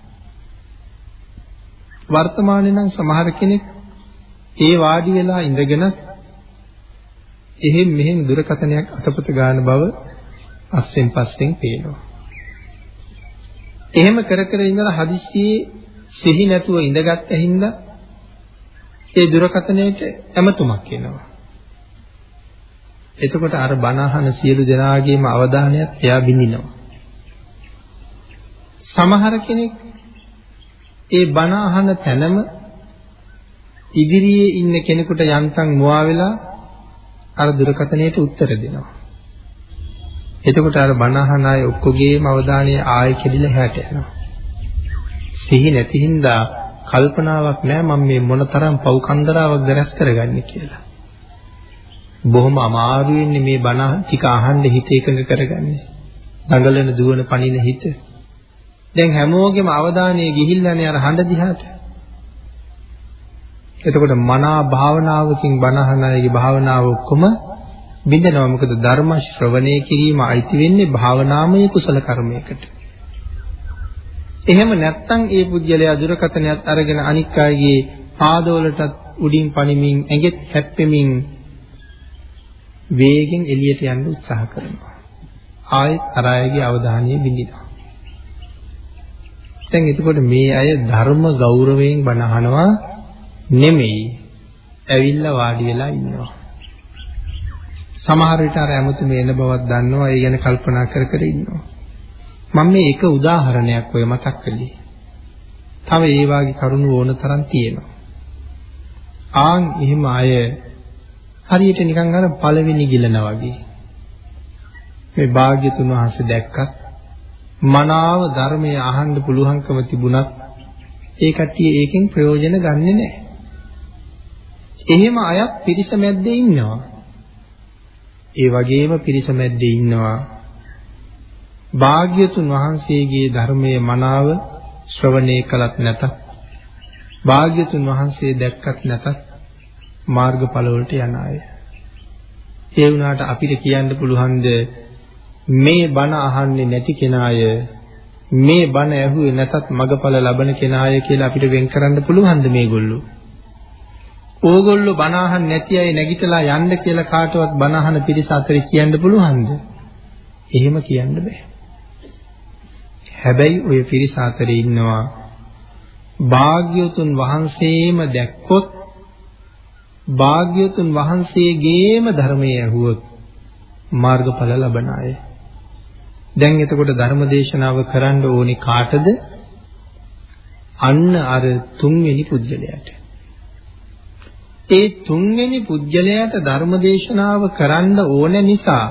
වර්තමානයේ නම් සමහර කෙනෙක් ඒ වාඩි වෙලා ඉඳගෙන එහෙම් මෙහෙම් දුරකථනයක් අතපත ගන්න බව අස්සෙන් පස්සෙන් පේනවා. එහෙම කර කර ඉඳලා හදිස්සියේ සිහි නැතුව ඉඳගත්ත හින්දා ඒ දුරකථනයට ඇමතුමක් එනවා. එතකොට අර බණ අහන සියලු දෙනාගේම අවධානයත් එයා බිඳිනවා. සමහර කෙනෙක් ඒ බණ අහන තැනම ඉදිරියේ ඉන්න කෙනෙකුට යන්තම් මුවා වෙලා අර දුරකථනයට උත්තර දෙනවා. එතකොට අර බණ අහන අය ඔක්කොගේම අවධානය ආයෙ කෙලිලා හැට යනවා. සිහි නැති හින්දා කල්පනාවක් නැහැ මම මේ මොනතරම් පව් කන්දරාවක්ද රැස් කරගන්නේ කියලා. බොහොම අමාරුවෙන් මේ බණ ටික අහන්න හිත එකඟ කරගන්නේ. දඟලන දුවන පණින හිත. දැන් හැමෝගෙම අවධානය ගිහිල්ලානේ අර හඬ දිහාට. එතකොට මනා භාවනාවකින් බණ අහන අයගේ භාවනාව ඔක්කොම බින්දනවා. මොකද ධර්ම ශ්‍රවණය කිරීම අයිති වෙන්නේ භාවනාමය කුසල කර්මයකට. එහෙම නැත්නම් ඒ පුජ්‍යලයා දුරකතනයත් අරගෙන අනික් අයගේ පාදවලටත් උඩින් පනිමින් ඇඟෙත් හැප්පෙමින් වේගෙන් එළියට යන්න උත්සාහ කරනවා. ආයෙත් අර අයගේ අවධානය බිඳිනවා. දැන් එතකොට මේ අය ධර්ම ගෞරවයෙන් බණ අහනවා නෙමෙයි. ඇවිල්ලා වාඩි වෙලා ඉන්නවා. සමහර විට අර ඇමුතු මේ එන බවක් දන්නවා ඒ ගැන කල්පනා කර කර ඉන්නවා. මම මේ එක උදාහරණයක් ඔය මතක් කළේ. තව ඒ වාගේ කරුණු ඕන තරම් තියෙනවා. ආන් එහෙම අය හරියට නිකන් අර පළවෙනි ගිලන වගේ. මේ භාග්‍යතුන් වහන්සේ දැක්කත් මනාව ධර්මයේ අහන්න පුළුවන්කම තිබුණත් ඒ කට්ටිය ඒකෙන් ප්‍රයෝජන ගන්නෙ නැහැ. එහෙම අයත් පිරිස මැද්දේ ඉන්නවා. ඒ වගේම පිරිස මැද්දේ ඉන්නවා භාග්‍යතුන් වහන්සේගේ ධර්මයේ මනාව ශ්‍රවණය කළත් නැතත් භාග්‍යතුන් වහන්සේ දැක්කත් නැතත් මාර්ගඵල වලට යන අය. ඒ වුණාට අපිට කියන්න පුළුවන්ද මේ බණ අහන්නේ නැති කෙනාය මේ බණ ඇහුවේ නැතත් මගඵල ලබන කෙනාය කියලා අපිට වෙන් කරන්න පුළුවන්ද මේගොල්ලෝ? ඕගොල්ලෝ බණ අහන්නේ නැති අය නැගිටලා යන්න කියලා කාටවත් බණ අහන පිරිස අතරේ කියන්න පුළුවන්ද? එහෙම කියන්න බෑ. හැබැයි ওই පිරිස අතරේ ඉන්නවා භාග්‍යවතුන් වහන්සේම දැක්කොත් භාග්‍යවතුන් වහන්සේගේම ධර්මයේ ඇහුවොත් මාර්ගඵල ලබන අය. දැන් එතකොට ධර්ම දේශනාව කරන්න ඕනේ කාටද? අන්න අර තුන්වෙනි පුජ්‍යලයට. ඒ තුන්වෙනි පුජ්‍යලයට ධර්ම දේශනාව කරන්න ඕන නිසා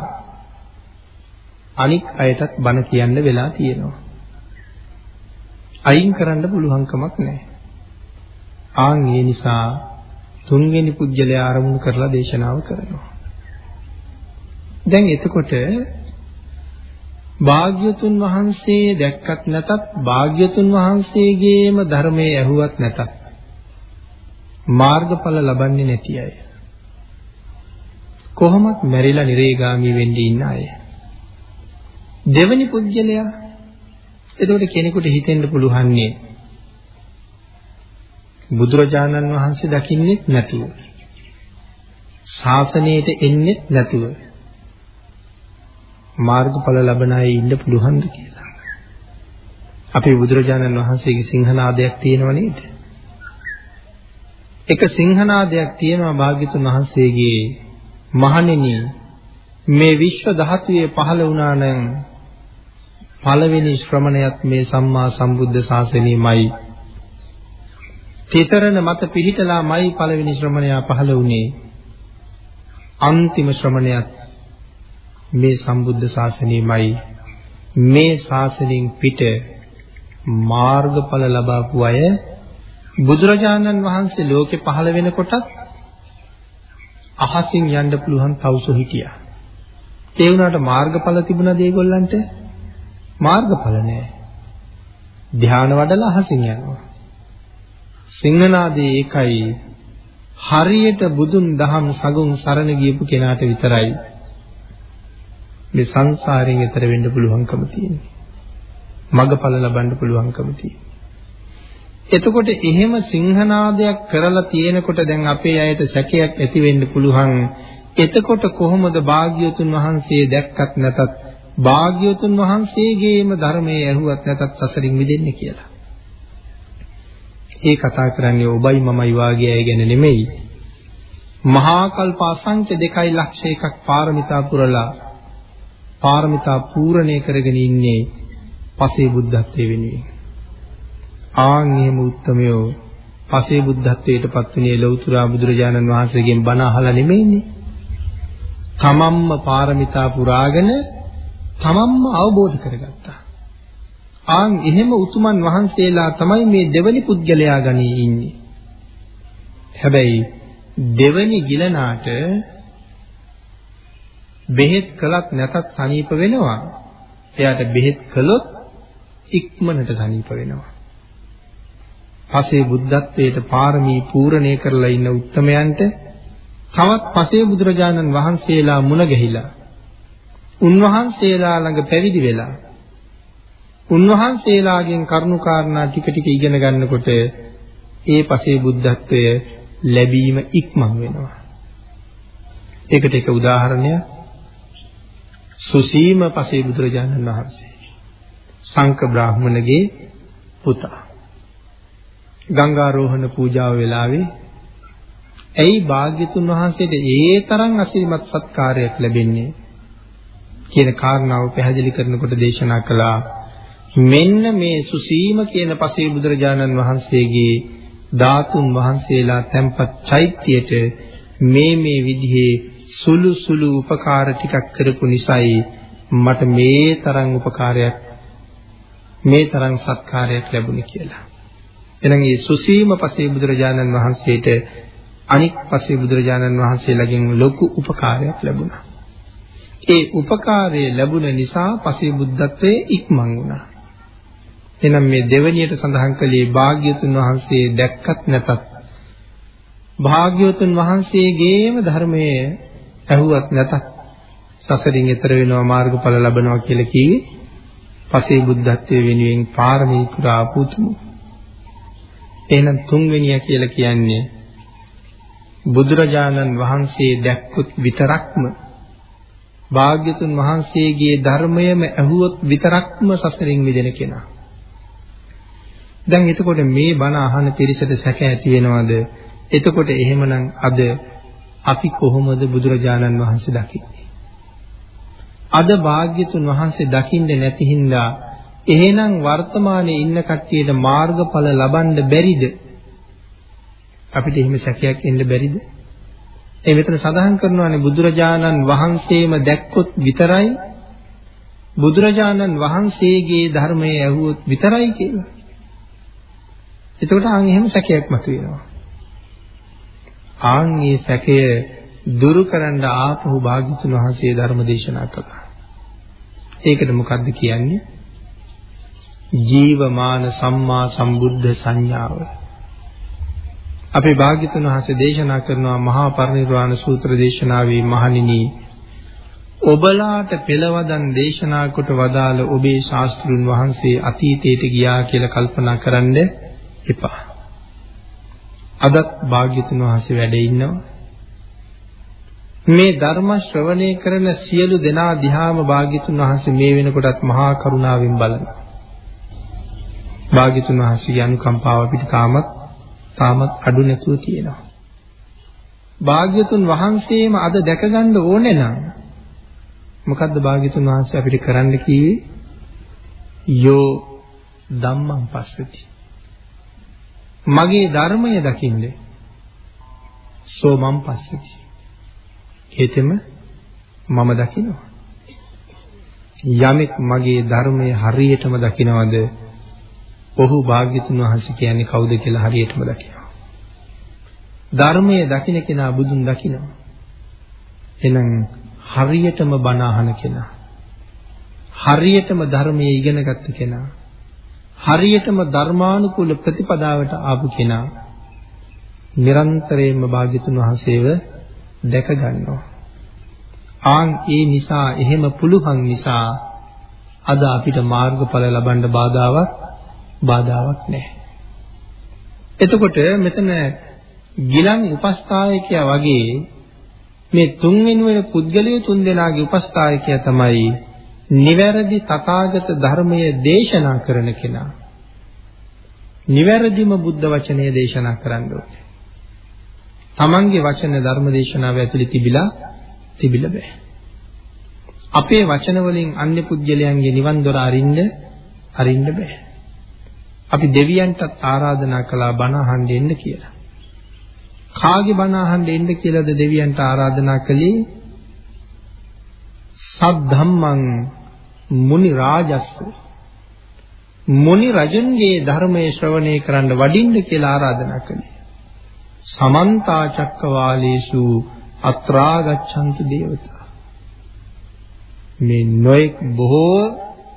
අනික් අයටත් බණ කියන්න වෙලා තියෙනවා. අයින් කරන්න පුළුවන් කමක් නැහැ. ආන් ඒ නිසා තුන්වෙනි පුජ්‍යලයා ආරමුණු කරලා දේශනාව කරනවා. දැන් එතකොට භාග්‍යතුන් වහන්සේ දැක්කත් නැතත් භාග්‍යතුන් වහන්සේගේම ධර්මයේ ඇහුවත් නැතත් මාර්ගඵල ලබන්නේ නැති අය. කොහොමත් මැරිලා නිරේගාමී වෙන්න ඉන්න අය. දෙවනි පුජ්‍යලයා එතකොට කෙනෙකුට හිතෙන්න පුළුවන්නේ බුදුරජාණන් වහන්සේ දකින්නෙත් නැතුව ශාසනයට එන්නෙත් නැතුව මාර්ගඵල ලබන අය ඉන්න පුළුවන්ද කියලා. අපේ බුදුරජාණන් වහන්සේගේ සිංහනාදයක් තියෙනව නේද? එක සිංහනාදයක් තියෙනවා භාග්‍යතුන් වහන්සේගේ මහණෙනි මේ විශ්ව ධාතුවේ පහළ වුණා නම් පළවෙනි ශ්‍රමණයත් මේ සම්මා සම්බුද්ධ ශාසනයමයි. තිතරණ මත පිහිටලාමයි පළවෙනි ශ්‍රමණයා පහළ වුණේ. අන්තිම ශ්‍රමණයත් මේ සම්බුද්ධ ශාසනයමයි. මේ ශාසනයෙන් පිට මාර්ගඵල ලබාපු අය බුදුරජාණන් වහන්සේ ලෝකේ පහළ වෙනකොටත් අහසින් යන්න පුළුවන් තවුසු හිටියා. ඒ වුණාට මාර්ගඵල තිබුණාද ඒගොල්ලන්ට? මාර්ගඵල නැහැ. ධ්‍යාන වඩලා අහසින් යනවා. සිංහනාදී ඒකයි හරියට බුදුන් දහම් සගුන් සරණ ගියපු කෙනාට විතරයි මේ සංසාරයෙන් එතර වෙන්න පුළුවන්කම තියෙන්නේ. මගඵල ලබන්න පුළුවන්කම තියෙන්නේ. එතකොට එහෙම සිංහනාදයක් කරලා තියෙනකොට දැන් අපේ අයට සැකයක් ඇති වෙන්න පුළුවන්. එතකොට කොහොමද භාග්‍යවතුන් වහන්සේ දැක්කත් නැතත් භාග්‍යවතුන් වහන්සේගේම ධර්මයේ ඇහුවත් නැතත් සසරින් මිදෙන්නේ කියලා. ඒ කතා කරන්නේ ඔබයි මමයි වාගේ අය ගැන නෙමෙයි. මහා කල්ප අසංඛ්‍ය 2 ලක්ෂ එකක් පාරමිතා පුරලා පාරමිතා පූර්ණේ කරගෙන ඉන්නේ පසේ බුද්ධත්වයේ වෙනුවෙන්. ආන් එහෙම උත්මයෝ පසේ බුද්ධත්වයට පත්ුනේ ලෞතුරා බුදුරජාණන් වහන්සේගෙන් බණ අහලා නෙමෙයිනේ. තමන්ම පාරමිතා පුරාගෙන තමන්ම අවබෝධ කරගත්තා. ආන් එහෙම උතුමන් වහන්සේලා තමයි මේ දෙවනි පුද්ගලයා ගනී ඉන්නේ. හැබැයි දෙවනි ගිලනාට බෙහෙත් කළත් නැතත් සනීප වෙනවා. එයාට බෙහෙත් කළොත් ඉක්මනට සනීප වෙනවා. පසේ බුද්ධත්වයට පාරමී පූර්ණේ කරලා ඉන්න උත්තමයන්ට තවත් පසේ බුදුරජාණන් වහන්සේලා මුණ ගැහිලා උන්වහන්සේලා ළඟ පැවිදි වෙලා උන්වහන්සේලාගෙන් කරුණු කාරණා ටික ටික ඉගෙන ගන්නකොට ඒ පසේ බුද්ධත්වය ලැබීම ඉක්මන් වෙනවා. ඒකට එක උදාහරණයක්. සුසීම පසේ බුදුරජාණන් වහන්සේ. සංක බ්‍රාහ්මණගේ පුතා. ගංගාරෝහණ පූජාව වෙලාවේ ඇයි භාග්‍යතුන් වහන්සේට ඒ තරම් අසිරිමත් සත්කාරයක් ලැබෙන්නේ කියන කාරණාව පැහැදිලි කරනකොට දේශනා කළා මෙන්න මේ සුසීම කියන පසේ බුදුරජාණන් වහන්සේගේ ධාතුන් වහන්සේලා තැන්පත් චෛත්‍යයට මේ මේ විදිහේ සුළු සුළු උපකාර ටිකක් කරපු නිසායි මට මේ තරම් උපකාරයක් මේ තරම් සත්කාරයක් ලැබුණේ කියලා. එහෙනම් මේ සුසීම පසේ බුදුරජාණන් වහන්සේට අනික් පසේ බුදුරජාණන් වහන්සේලාගෙන් ලොකු උපකාරයක් ලැබුණා. ඒ උපකාරය ලැබුණ නිසා පසේ බුද්ධත්වයේ ඉක්මන් වුණා. එහෙනම් මේ දෙවණියට සඳහන් කළේ භාග්‍යතුන් වහන්සේ දැක්කත් නැතත් භාග්‍යවතුන් වහන්සේගේම ධර්මයේ ඇහුවත් නැතත් සසරින් එතර වෙනවා මාර්ගඵල ලබනවා කියලා කිව්වේ පසේ බුද්ධත්වයේ වෙනුවෙන් පාරමී පුරා පුතුමු එහෙනම් තුන්වෙනිය කියලා කියන්නේ බුදුරජාණන් වහන්සේ දැක්කොත් විතරක්ම භාග්‍යතුන් වහන්සේගේ ධර්මයම ඇහුවොත් විතරක්ම සසරින් මිදෙන කෙනා. දැන් එතකොට මේ බණ අහන පිරිසට සැක ඇති වෙනවද? එතකොට එහෙමනම් අද අපි කොහොමද බුදුරජාණන් වහන්සේ දකින්නේ? අද භාග්‍යතුන් වහන්සේ දකින්නේ නැති හින්දා එහෙනම් වර්තමානයේ ඉන්න කට්ටියට මාර්ගඵල ලබන්න බැරිද? අපිට එහෙම සැකයක් එන්න බැරිද? ඒ මෙතන සඳහන් කරනවානේ බුදුරජාණන් වහන්සේම දැක්කොත් විතරයි බුදුරජාණන් වහන්සේගේ ධර්මයේ ඇහුවොත් විතරයි කියලා. එතකොට ආන් එහෙම සැකයක් මතුවෙනවා. ආන් මේ සැකය දුරු කරන්න ආපහු භාග්‍යතුන් වහන්සේ ධර්ම දේශනා කළා. ඒකට මොකද්ද කියන්නේ? ජීවමාන සම්මා සම්බුද්ධ සංඥාව. අපේ භාග්‍යතුන් වහන්සේ දේශනා කරනවා මහා පරිනිර්වාණ සූත්‍ර දේශනාවේ මහණෙනි ඔබලාට පෙළවදන් දේශනා කොට වදාළ ඔබේ ශාස්ත්‍රුන් වහන්සේ අතීතයට ගියා කියලා කල්පනා කරන්න එපා. අදත් භාග්‍යතුන් වහන්සේ වැඩ ඉන්නවා. මේ ධර්ම ශ්‍රවණය කරන සියලු දෙනා දිහාම භාග්‍යතුන් වහන්සේ මේ වෙනකොටත් මහා කරුණාවෙන් බලනවා. භාග්‍යතුන් වහන්සේගේ අනුකම්පාව අපිට තාමත් තාමත් අඩු නැතුව තියෙනවා. භාග්‍යතුන් වහන්සේම අද දැකගන්න ඕනේ නම් මොකද්ද භාග්‍යතුන් වහන්සේ අපිට කරන්න කිව්වේ? යෝ ධම්මං පස්සති. මගේ ධර්මය දකින්න සෝ මං පස්සති. හේතෙම මම දකිනවා. යමෙක් මගේ ධර්මය හරියටම දකිනවද ඔහු භාග්‍යතුන් වහන්සේ කියන්නේ කවුද කියලා හරියටම දකිනවා. ධර්මයේ දකින්න කෙනා බුදුන් දකිනවා. එහෙනම් හරියටම බණ අහන කෙනා හරියටම ධර්මයේ ඉගෙන ගත්ත කෙනා හරියටම ධර්මානුකූල ප්‍රතිපදාවට ආපු කෙනා නිරන්තරයෙන්ම භාග්‍යතුන් වහන්සේව දැක ගන්නවා. ආන් ඒ නිසා එහෙම පුළුවන් නිසා අද අපිට මාර්ගඵල ලබන්න බාධාවක් බාධාවක් නැහැ. එතකොට මෙතන ගිලන් උපස්ථායකයා වගේ මේ තුන්වෙනි වෙන පුද්ගලයා තුන් දෙනාගේ උපස්ථායකයා තමයි නිවැරදි තථාගත ධර්මයේ දේශනා කරන කෙනා. නිවැරදිම බුද්ධ වචනය දේශනා කරන්න ඕනේ. තමන්ගේ වචන ධර්ම දේශනාව ඇතුළේ තිබිලා තිබිලා බෑ. අපේ වචන වලින් අන්‍ය පුද්ගලයන්ගේ නිවන් දොර අරින්න අරින්න බෑ. අපි දෙවියන්ටත් ආරාධනා කළා බණ අහන්න එන්න කියලා. කාගේ බණ අහන්න එන්න කියලාද දෙවියන්ට ආරාධනා කළේ? සද්ධම්මං මුනි රාජස්ස මුනි රජුන්ගේ ධර්මයේ ශ්‍රවණය කරන්න වඩින්න කියලා ආරාධනා කළේ. සමන්ත චක්කවාලේසු අත්‍රා ගච්ඡන්තු දේවතා. මේ නොඑක් බොහෝ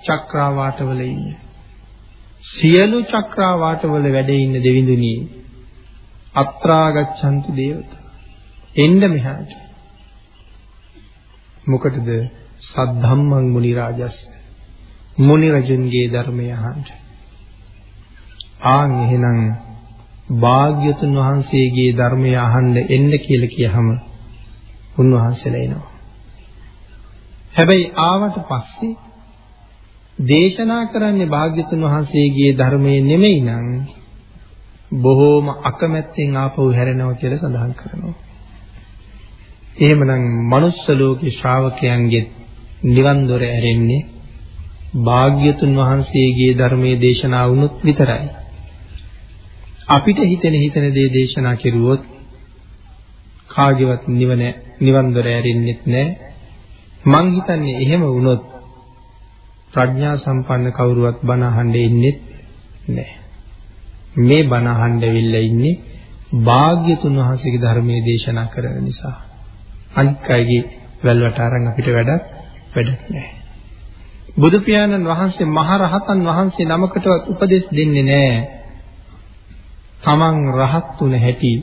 චක්‍රාවාටවල ඉන්නේ. සියලු චක්‍රාවාටවල වැඩ ඉන්න දෙවිඳුනි අත්‍රා ගච්ඡන්තු දේවතා. එන්න මෙහාට. මොකටද සද්ධම්මං මුනි රාජස් මුනි රජුන්ගේ ධර්මය අහන්න. ආන් එහෙනම් භාග්‍යතුන් වහන්සේගේ ධර්මය අහන්න එන්න කියලා කියහම උන්වහන්සේලා එනවා. හැබැයි ආවට පස්සේ දේශනා කරන්නේ භාග්‍යතුන් වහන්සේගේ ධර්මයේ නෙමෙයි නම් බොහෝම අකමැත්තෙන් ආපහු හැරෙනවා කියලා සඳහන් කරනවා. එහෙමනම් මනුස්ස ලෝකේ ශ්‍රාවකයන්ගේ නිවන් දොර ඇරෙන්නේ භාග්‍යතුන් වහන්සේගේ ධර්මයේ දේශනා වුණොත් විතරයි. අපිට හිතෙන හිතන දේ දේශනා කෙරුවොත් කාගේවත් නිවන නිවන් දොර ඇරෙන්නෙත් නැහැ. මං හිතන්නේ එහෙම වුණොත් ප්‍රඥා සම්පන්න කවුරුවත් බණ අහන්න ඉන්නෙත් නැහැ. මේ බණ අහන්න වෙilla ඉන්නේ භාග්‍යතුන් වහන්සේගේ ධර්මයේ දේශනා කරන නිසා. අනික් අයගේ වැල්වට අරන් අපිට වැඩක් වැඩක් නැහැ. බුදු පියාණන් වහන්සේ මහ රහතන් වහන්සේ නමකටවත් උපදෙස් දෙන්නේ නැහැ. තමන් රහත් වුණ හැටි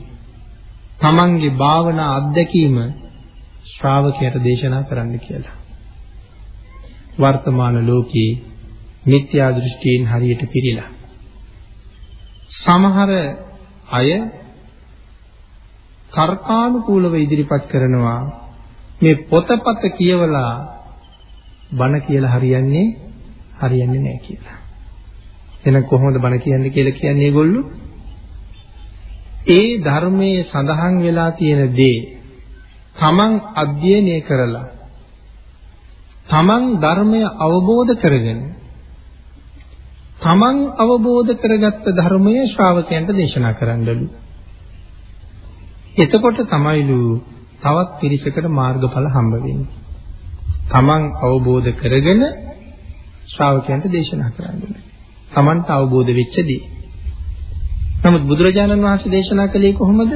තමන්ගේ භාවනා අත්දැකීම ශ්‍රාවකයට දේශනා කරන්න කියලා. වර්තමාන ලෝකයේ මිත්‍යා දෘෂ්ටියෙන් හරියට පිරීලා. සමහර අය තර්කානුකූලව ඉදිරිපත් කරනවා මේ පොතපත කියවලා බණ කියලා හරියන්නේ හරියන්නේ නැහැ කියලා. එහෙනම් කොහොමද බණ කියන්නේ කියලා කියන්නේ ඒගොල්ලෝ? ඒ ධර්මයේ සඳහන් වෙලා තියෙන දේ තමන් අධ්‍යයනය කරලා තමන් ධර්මය අවබෝධ කරගෙන තමන් අවබෝධ කරගත්ත ධර්මය ශ්‍රාවකයන්ට දේශනා කරන්නලු. එතකොට තමයිලු තවත් පිරිසකට මාර්ගඵල හම්බ වෙන්නේ. තමන් අවබෝධ කරගෙන ශ්‍රාවකයන්ට දේශනා කරන්න තමන්ට අවබෝධ වෙච්ච දේ. නමුත් බුදුරජාණන් වහන්සේ දේශනා කළේ කොහොමද?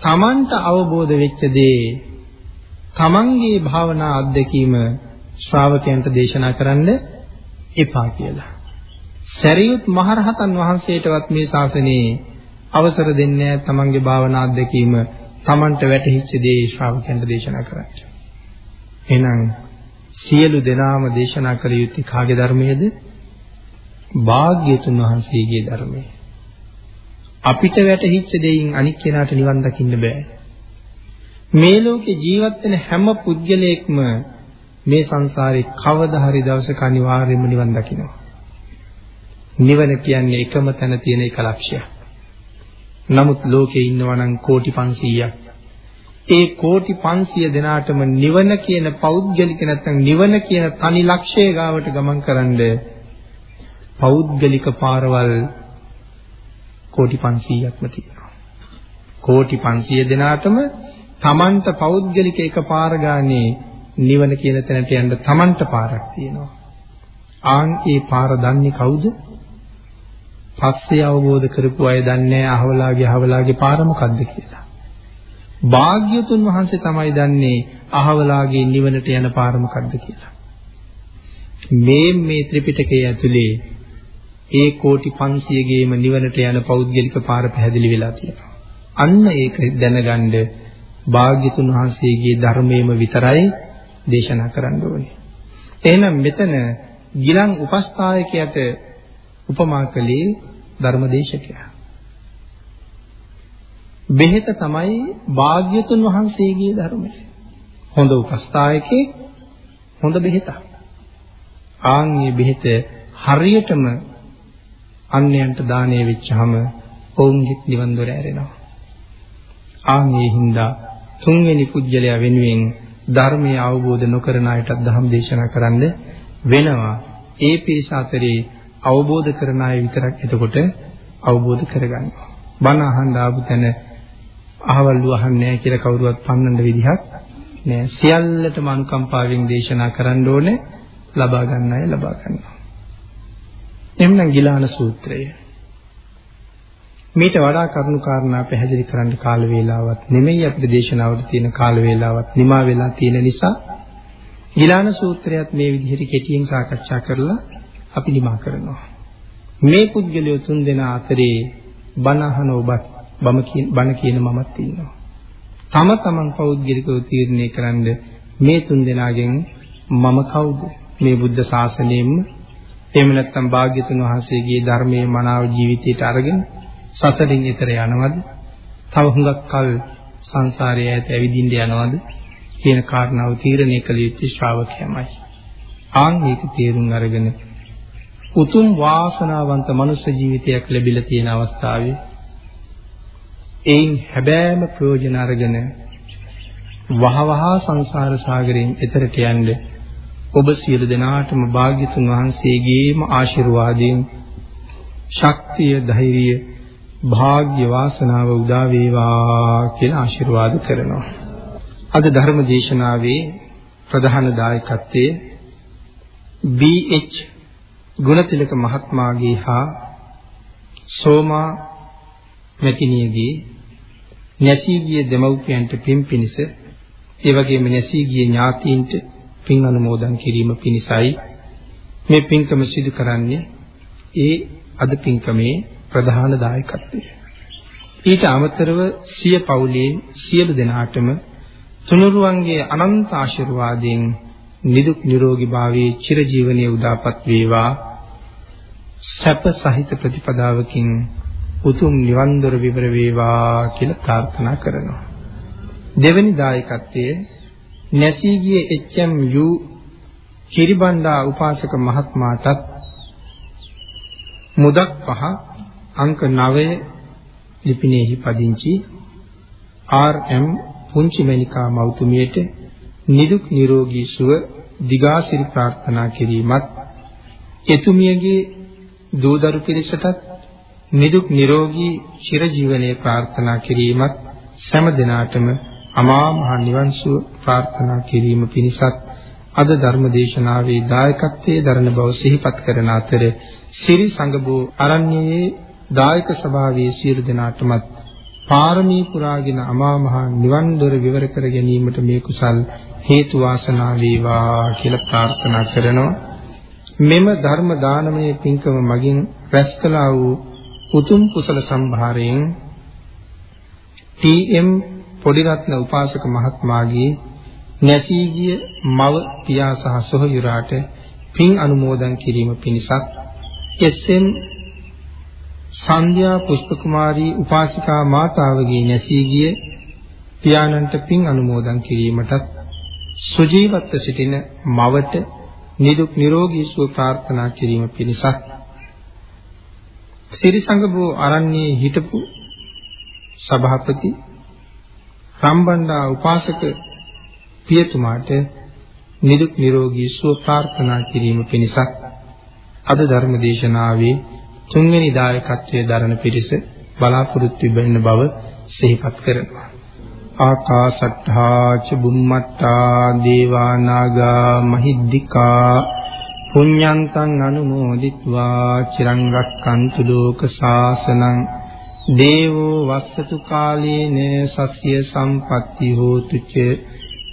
තමන්ට අවබෝධ වෙච්ච දේ තමන්ගේ භාවනා අත්දැකීම ශ්‍රාවකයන්ට දේශනා කරන්න එපා කියලා. සරියුත් මහරහතන් වහන්සේටවත් මේ ශාසනයේ අවසර දෙන්නේ නැහැ තමන්ගේ භාවනා අත්දැකීම තමන්ට වැටහිච්ච දේ ශ්‍රාවකයන්ට දේශනා කරන්න. එහෙනම් සියලු දෙනාම දේශනා කළ යුත්තේ කාගේ ධර්මයේද? භාග්‍යතුන් වහන්සේගේ ධර්මයේ. අපිට වැටහිච්ච දෙයින් අනික් කෙනාට නිවන් දකින්න බෑ. මේ ලෝකේ ජීවත් වෙන හැම පුද්ගලයෙක්ම මේ සංසාරේ කවදා හරි දවසක අනිවාර්යයෙන්ම නිවන් දකිනවා. නිවන කියන්නේ එකම තැන තියෙන එක ලක්ෂයක්. නමුත් ලෝකේ ඉන්නවා නම් කෝටි 500ක්. ඒ කෝටි 500 දෙනාටම නිවන කියන පෞද්ගලික නැත්නම් නිවන කියන තනි ලක්ෂය ගාවට ගමන් කරන්න පෞද්ගලික පාරවල් කෝටි 500ක්ම තියෙනවා. කෝටි 500 දෙනාටම තමන්ට පෞද්ගලික එක පාර ගානේ නිවන කියන තැනට යන්න තමන්ට පාරක් තියෙනවා. ආන් ඒ පාර දන්නේ කවුද? පස්සේ අවබෝධ කරපු අය දන්නේ අහවලාගේ අහවලාගේ පාර මොකද්ද කියලා. භාග්‍යතුන් වහන්සේ තමයි දන්නේ අහවලාගේ නිවනට යන පාර මොකද්ද කියලා. මේ මේ ත්‍රිපිටකයේ ඇතුලේ ඒ කෝටි 500 ගේම නිවනට යන පෞද්ගලික පාර පැහැදිලි වෙලා තියෙනවා. අන්න ඒක දැනගන්න භාග්‍යතුන් වහන්සේගේ ධර්මයේම විතරයි දේශනා කරන්න ඕනේ. එහෙනම් මෙතන ගිලන් උපස්ථායකයට උපමා කළේ ධර්මදේශකයා. බෙහෙත තමයි භාග්‍යතුන් වහන්සේගේ ධර්මය. හොඳ උපස්ථායකෙක් හොඳ බෙහෙතක්. ආන් මේ බෙහෙත හරියටම අන්‍යයන්ට දානය වෙච්චාම ඔවුන්ගේ නිවන් දොර ඇරෙනවා. ආන් මේ හින්දා තුන්වෙනි පුජ්‍යලයා වෙනුවෙන් ධර්මයේ අවබෝධ නොකරන අයටත් ධම් දේශනා කරන්න වෙනවා. ඒ පිරිස අතරේ අවබෝධ කරන අය විතරක් එතකොට අවබෝධ කරගන්නවා. බණ අහන්න ආපු තැන අහවල්ලු අහන්නේ නැහැ කියලා කවුරුවත් පන්නන්න විදිහක් නෑ. සියල්ලටම අනුකම්පාවෙන් දේශනා කරන්න ඕනේ. ලබා ගන්න අය ලබා ගන්නවා. එම්නම් ගිලාන සූත්‍රය. මේට වඩා කරුණු කාරණා පැහැදිලි කරන්න කාල වේලාවක් නෙමෙයි අපිට දේශනාවට තියෙන කාල වේලාවක් නිමා වෙලා තියෙන නිසා ගිලාන සූත්‍රයත් මේ විදිහට කෙටියෙන් සාකච්ඡා කරලා අපි නිමා කරනවා. මේ පුද්ගලයෝ තුන් දෙනා අතරේ බණ අහන ඔබත් බම කියන බණ කියන මමත් ඉන්නවා. තම තමන් පෞද්ගලිකව තීරණය කරන්න මේ තුන් දෙනාගෙන් මම කවුද? මේ බුද්ධ ශාසනයෙම එහෙම නැත්නම් භාග්‍යතුන් වහන්සේගේ ධර්මයේ මනාව ජීවිතයට අරගෙන සසරින් එතර යනවද? තව හුඟක් කල් සංසාරයේ ඇත ඇවිදින්න යනවද? කියන කාරණාව තීරණය කළ යුත්තේ ශ්‍රාවකයමයි. ආන් මේක තේරුම් අරගෙන උතුම් වාසනාවන්ත මනුෂ්‍ය ජීවිතයක් ලැබිලා තියෙන අවස්ථාවේ එයින් හැබෑම ප්‍රයෝජන අරගෙන වහවහ සංසාර සාගරයෙන් එතරට යන්න ඔබ සියලු දෙනාටම භාග්‍යතුන් වහන්සේගේම ආශිර්වාදයෙන් ශක්තිය ධෛර්යය භාග්‍ය වාසනාව උදා වේවා කියලා ආශිර්වාද කරනවා. අද ධර්ම දේශනාවේ ප්‍රධාන දායකත්වයේ BH ගුණතිලක මහත්මයාගේ හා සෝමා මෙතිනියගේ නැසී ගිය දෙමව්පියන්ට පින් පිනිස ඒ වගේම නැසී ගිය ඥාතීන්ට පින් අනුමෝදන් කිරීම පිණිසයි මේ පින්කම සිදු කරන්නේ ඒ අද පින්කමේ ප්‍රධාන දායකත්වය. ඊට අමතරව සිය පවුලේ සියලු දෙනාටම තුනුරුවන්ගේ අනන්ත ආශිර්වාදයෙන් නිදුක් නිරෝගී භාවයේ චිරජීවනයේ උදාපත් වේවා සැප සහිත ප්‍රතිපදාවකින් උතුම් නිවන් දොර විවර වේවා කියලා ප්‍රාර්ථනා කරනවා. දෙවැනි දායකත්වයේ නැසී ගිය HMU කිරිබණ්ඩා උපාසක මහත්මයාටත් මුදක් පහ අංක 9 ලිපිනයෙහි පදිංචි RM පුංචි මණිකා මෞතුමියට නිදුක් නිරෝගී සුව දිගාසිරි ප්‍රාර්ථනා කිරීමත් එතුමියගේ දූදරු පිරිසටත් නිදුක් නිරෝගී චිරජීවනයේ ප්‍රාර්ථනා කිරීමත් සෑම දිනාටම අමා මහ නිවන් සුව ප්‍රාර්ථනා කිරීම පිණිසත් අද ධර්ම දේශනාවේ දායකත්වයේ දරන බව සිහිපත් කරන අතර සිරි සංගබෝ අරණ්‍යයේ දායක ස්වභාවයේ සියලු දෙනාටමත් පාරමී පුරාගෙන අමා මහ නිවන් දොර විවර කර ගැනීමට මේ කුසල් හේතු වාසනා වේවා කියලා ප්‍රාර්ථනා කරනවා මෙම ධර්ම දානමය පින්කම මගින් රැස් කළා වූ උතුම් කුසල සම්භාරයෙන් ටී.එම්. පොඩිරත්න උපාසක මහත්මයාගේ නැසී ගිය මව පියා සහ සොහොයුරාට පින් අනුමෝදන් කිරීම පිණිසත් එස්.එම්. සංධ්‍යා පුෂ්පකුමාරී උපාසිකා මාතාවගේ නැසී ගිය පියාණන්ට පින් අනුමෝදන් කිරීමටත් සුජීවත්ව සිටින මවට නිදුක් නිරෝගී සුව ප්‍රාර්ථනා කිරීම පිණිසත් සිරිසංග වූ අරණ්‍යයේ හිටපු සභාපති රම්බණ්ඩා උපාසක පියතුමාට නිදුක් නිරෝගී සුව ප්‍රාර්ථනා කිරීම පිණිස අද ධර්ම දේශනාවේ තුන්වෙනි දායකත්වයේ දරණ පිරිස බලාපොරොත්තු වෙන්න බව සිහිපත් කරනවා. ආකාසට්ඨා ච බුම්මට්ඨා දේවා නාග මහිද්దికා පුඤ්ඤන්තං අනුමෝදිත්වා චිරං රක්칸තු ලෝක සාසනං දේවෝ වස්සතු කාලේන සස්්‍ය සම්පත්ති හෝතු ච